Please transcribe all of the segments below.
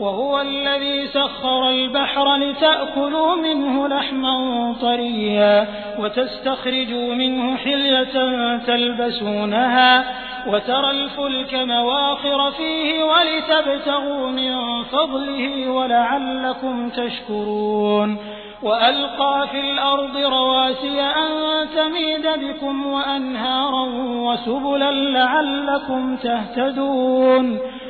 وهو الذي سخر البحر لتأكلوا منه لحما طريا وتستخرجوا منه حلية تلبسونها وترى الفلك مواخر فيه ولتبتغوا من فضله ولعلكم تشكرون وألقى في الأرض رواسي أن تميد بكم وأنهارا وسبلا لعلكم تهتدون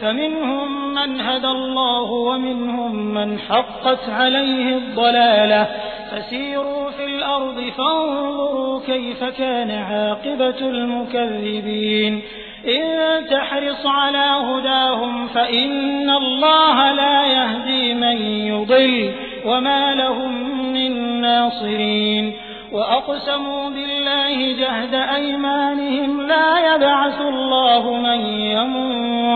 فمنهم من هدى الله ومنهم من حقت عليه الضلالة. فسيروا في الأرض فانظروا كيف كان عاقبة المكذبين. إن تحرص على هداهم فإن الله لا يهدي من يضل وما لهم من ناصرين. وأقسموا بالله جهد أيمانهم لا يبعث الله من يموت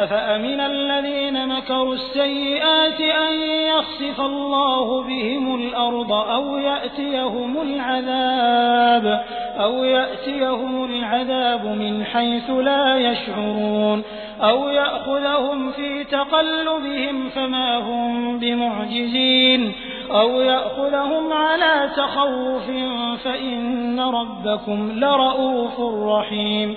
أفأمن الذين مكروا السيئات أن يخسف الله بهم الأرض أو يأتيهم العذاب أو يأتيهم العذاب من حيث لا يشعرون أو يأخذهم في تقلبهم فما هم بمعجزين أو يأخذهم على تخوف فإن ربكم لرؤوف رحيم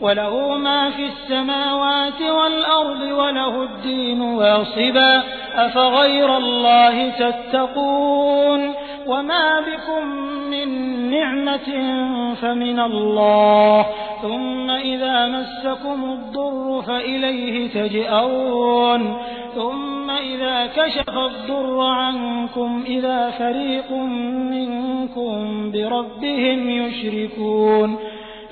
وله ما في السماوات والأرض وله الدين واصبا. أفغير الله تتقون؟ وما بكم من نعمة فمن الله. ثم إذا مسكم الضر فإليه تجأرون. ثم إذا كشف الضر عنكم إذا فريق منكم بربهم يشركون.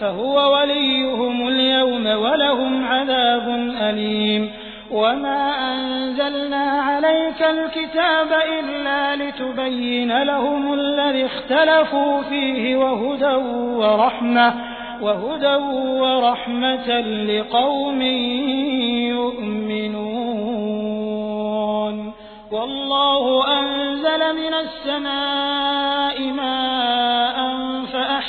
فهو وليهم اليوم ولهم عذاب أليم. وما أنزلنا عليك الكتاب إلا لتبين لهم الذي اختلفوا فيه وهدى ورحمة وهدى ورحمة لقوم يؤمنون. والله أنزل من السماء ماء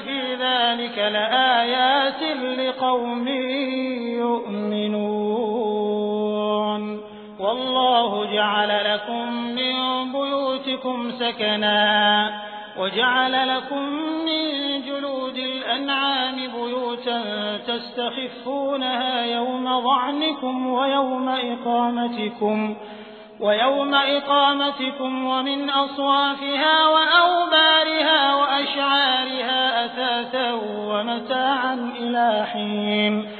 في ذلك لآيات لقوم يؤمنون والله جعل لكم من بيوتكم سكنا وجعل لكم من جلود الأنعام بيوتا تستخفونها يوم ظعنكم ويوم إقامتكم ويوم إقامتكم ومن أصوافها وأوبارها وأشعارها أثاثا ومتاعا إلى حين.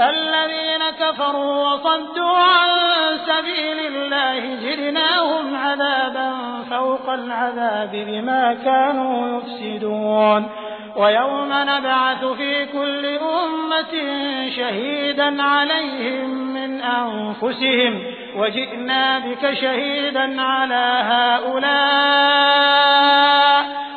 الذين كفروا وصدوا عن سبيل الله زدناهم عذابا فوق العذاب بما كانوا يفسدون. ويوم نبعث في كل أمة شهيدا عليهم من أنفسهم. وجئنا بك شهيدا على هؤلاء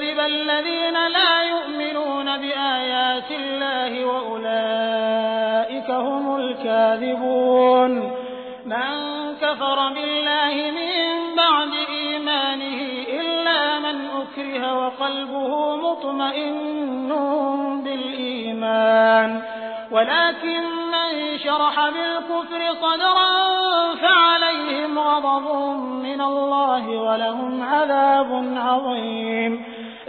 الكذب الذين لا يؤمنون بآيات الله وأولئك هم الكاذبون. من كفر بالله من بعد إيمانه إلا من أكره وقلبه مطمئن بالإيمان. ولكن من شرح بالكفر صدرا فعليهم غضب من الله ولهم عذاب عظيم.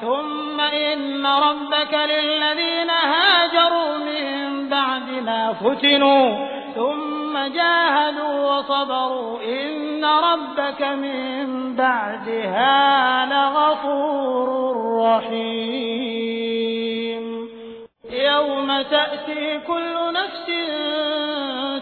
ثم إن ربك للذين هاجروا من بعد ما فتنوا ثم جاهدوا وصبروا إن ربك من بعدها لغفور رحيم. يوم تأتي كل نفس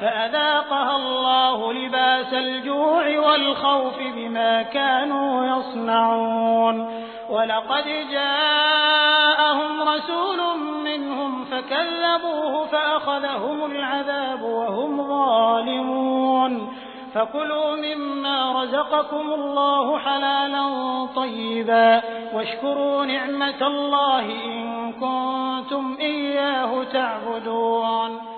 فأذاقها الله لباس الجوع والخوف بما كانوا يصنعون. ولقد جاءهم رسول منهم فكذبوه فأخذهم العذاب وهم ظالمون. فكلوا مما رزقكم الله حلالا طيبا. واشكروا نعمة الله إن كنتم إياه تعبدون.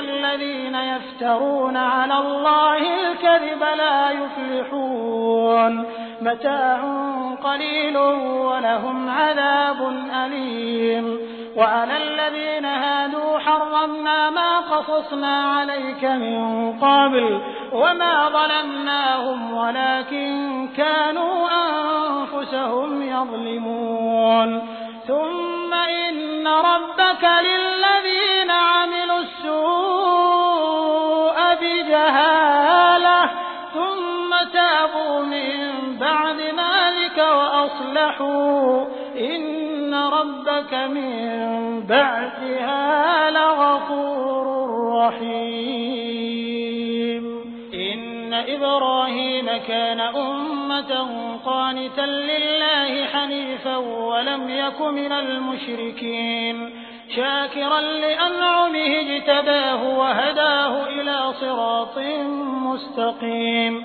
الذين يفترون على الله الكذب لا يفلحون. متاع قليل ولهم عذاب أليم. وعلى الذين هادوا حرمنا ما قصصنا عليك من قبل وما ظلمناهم ولكن كانوا أنفسهم يظلمون. ثم إن ربك للذين عملوا السوء بعد ذلك وأصلحوا. إن ربك من بعدها لغفور رحيم. إن إبراهيم كان أمة قانتا لله حنيفا ولم يك من المشركين. شاكرا لأنعمه اجتباه وهداه إلى صراط مستقيم.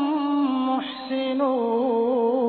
تُحْسِنُونَ